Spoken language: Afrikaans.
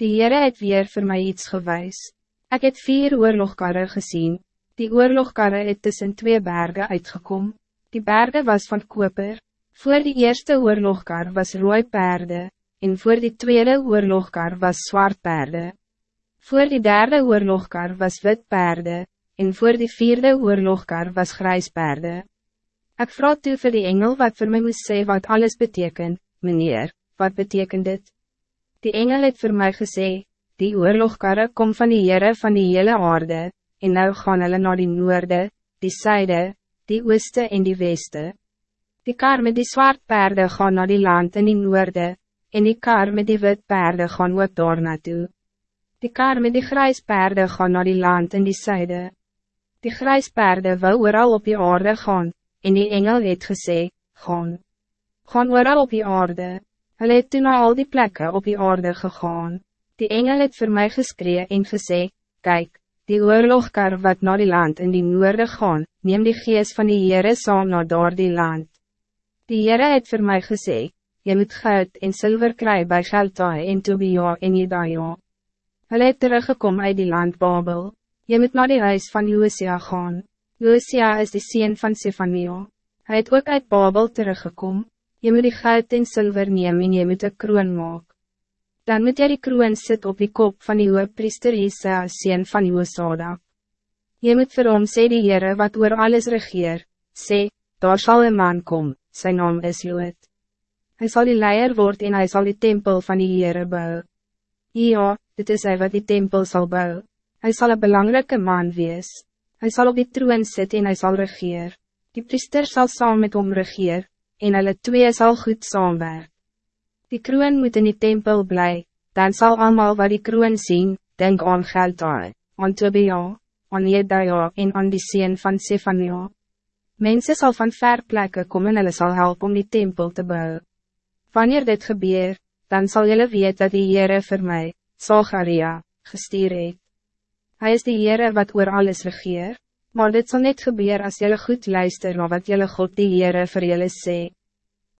Die Heere het weer voor mij iets gewys. Ik heb vier oorlogkarre gezien. Die oorlogkarre het tussen twee bergen uitgekom. Die bergen was van koper. Voor die eerste oorlogkar was rooi perde, en voor die tweede oorlogkar was zwart perde. Voor die derde oorlogkar was wit perde, en voor die vierde oorlogkar was grijs perde. Ik vraag toe vir die engel wat voor mij moest zeggen wat alles betekent, meneer, wat betekent dit? Die engel het voor mij gezegd, die oorlogkarre kom van die Heere van die hele aarde, en nou gaan hulle naar die noorde, die zuide, die ooste en die weste. Die kar met die zwart perde gaan naar die land in die noorde, en die kar met die wit perde gaan ook daar naartoe. Die kar met die grijs perde gaan naar die land in die zuide. Die grijs perde wil ooral op die aarde gaan, en die engel het gesê, gaan. Gaan ooral op die aarde. Hulle het toen naar al die plekken op die aarde gegaan. Die engel het voor mij geskree en gesê, kijk, die oorlogkar wat naar die land in die noorde gaan, neem die geest van die Heere saam naar door die land. Die Heere het voor mij gesê, je moet goud en zilver kry by Geltaai en Tobia en Jedaja. Hulle het teruggekom uit die land Babel. Je moet naar die huis van Josia gaan. Josia is de sien van Sefania. Hij het ook uit Babel teruggekom. Je moet die goud en zilver neem en je moet een kroon maak. Dan moet jy die kroon sit op die kop van die priester Isa, sien van Josada. Je moet vir hom sê die Heere wat oor alles regeer, sê, daar zal een man kom, zijn naam is Jood. Hij zal die leier worden en hij zal die tempel van die Heere bou. Ja, dit is hij wat die tempel zal bouwen. Hij zal een belangrijke man wees. Hij zal op die troon zitten en hij zal regeer. Die priester zal saam met hom regeer, en hulle twee zal goed saamwerk. Die kroon moet in die tempel blij, dan zal allemaal wat die kroon zien, denk aan Geldai, aan Tobia, aan Jedaja en aan die sien van Sefania. Mensen zal van ver plekken komen en hulle sal help om die tempel te bouwen. Wanneer dit gebeur, dan zal jullie weten dat die Heere voor mij, Zacharia, gestuur het. Hij is die Heere wat oor alles regeer, maar dit zal niet gebeuren als jullie goed luisteren naar wat jullie God die Heere voor jullie sê.